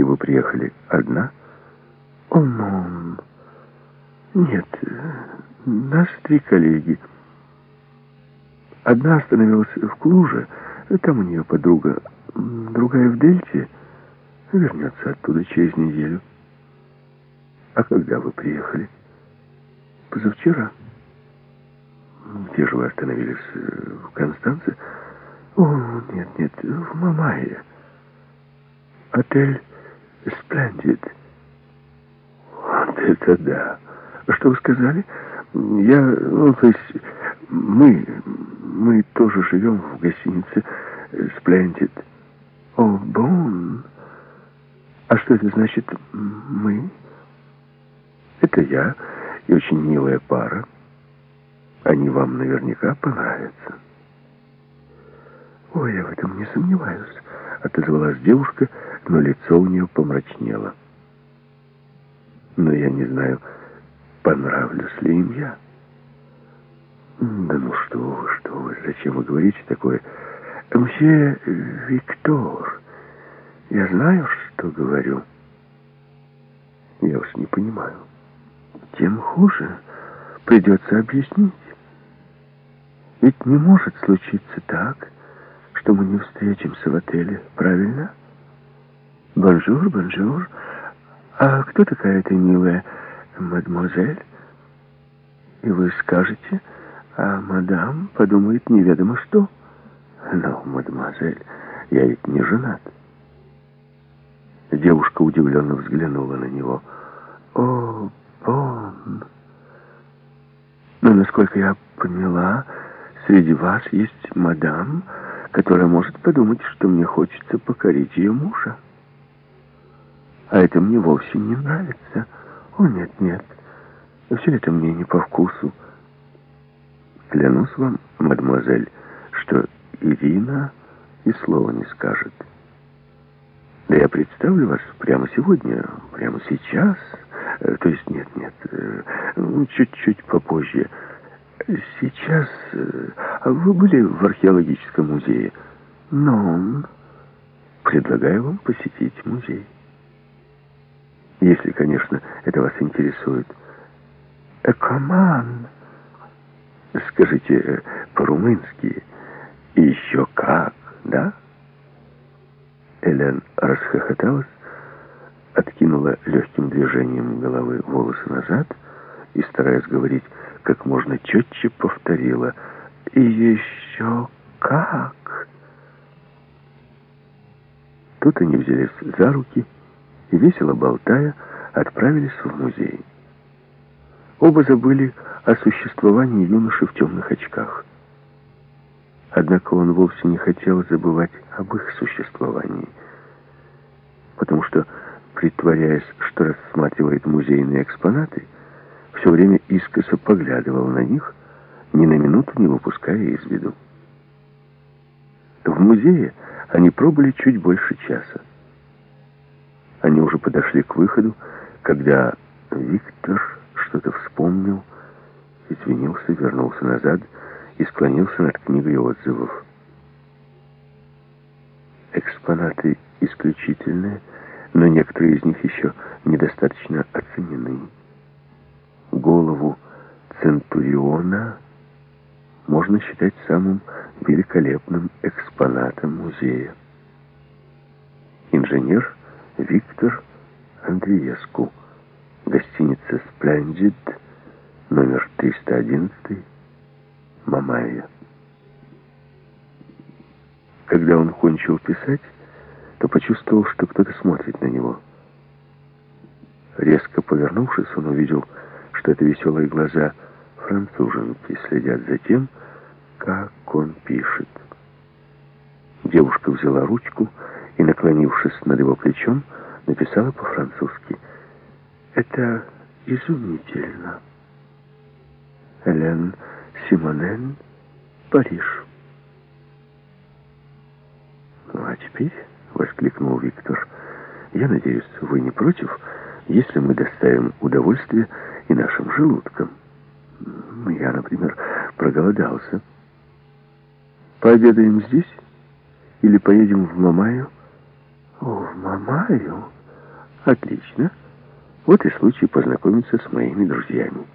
И вы приехали одна? О, мам. Нет, нас три коллеги. Одна остановилась в Клуже, там у нее подруга. Другая в Дельте вернется оттуда через неделю. А когда вы приехали? Позавчера. Где же вы остановились? В Констанце? О, нет, нет, в Мамае. Отель Сплендид. Вот это да. Что вы сказали? Я, ну, то есть, мы, мы тоже живем в гостинице Сплендид. О, Бон. А что это значит «мы»? Это я и очень милая пара. Они вам наверняка понравятся. Ой, я в этом не сомневаюсь, отозвалась девушка, но лицо у нее помрачнело. Но я не знаю, понравлюсь ли им я. Да ну что вы, что вы, зачем вы говорите такое? Мсье Виктор, я знаю, что говорю. Я уж не понимаю. Тем хуже придется объяснить. Ведь не может случиться так, что мы не встретимся в отеле, правильно? Bonjour, bonjour. А кто такая эта милая мадемуазель? И вы скажете, а мадам подумает неведомо что. Но, мадемуазель, я ведь не женат. Девушка удивленно взглянула на него. О, Бон! Но, насколько я поняла, среди вас есть мадам, которая может подумать, что мне хочется покорить ее мужа. А это мне вовсе не нравится. О, нет, нет, все это мне не по вкусу. Клянусь вам, мадемуазель, что Ирина и слова не скажет. Да я представлю вас прямо сегодня, прямо сейчас. Э, то есть нет, нет, э, чуть-чуть попозже. Сейчас... Э, а вы были в археологическом музее? Но предлагаю вам посетить музей. Если, конечно, это вас интересует. Экоман. Скажите э, по-румынски. Еще как, да? Элен расхохоталась, откинула легким движением головы волосы назад и, стараясь говорить как можно четче, повторила «И еще как!» Тут они взялись за руки и, весело болтая, отправились в музей. Оба забыли о существовании юноши в темных очках. Однако он вовсе не хотел забывать об их существовании, потому что, притворяясь, что рассматривает музейные экспонаты, все время искоса поглядывал на них, ни на минуту не выпуская из виду. В музее они пробыли чуть больше часа. Они уже подошли к выходу, когда Виктор что-то вспомнил, извинился, вернулся назад и склонился над книгой отзывов. Экспонаты исключительные, но некоторые из них еще недостаточно оценены. Голову Центуриона можно считать самым великолепным экспонатом музея. Инженер Виктор Андреевску. Гостиница «Сплендид», номер 311, Мамайя. Когда он кончил писать, то почувствовал, что кто-то смотрит на него. Резко повернувшись, он увидел, что это веселые глаза француженки следят за тем, как он пишет. Девушка взяла ручку и, наклонившись над его плечом, написала по-французски. «Это изумительно. Элен Симонен, Париж». «Ну, а теперь...» — воскликнул Виктор. «Я надеюсь, вы не против, если мы доставим удовольствие и нашим желудкам. Я, например, проголодался. Пообедаем здесь или поедем в Мамаю?» «О, в Мамаю?» Отлично. Вот и случай познакомиться с моими друзьями.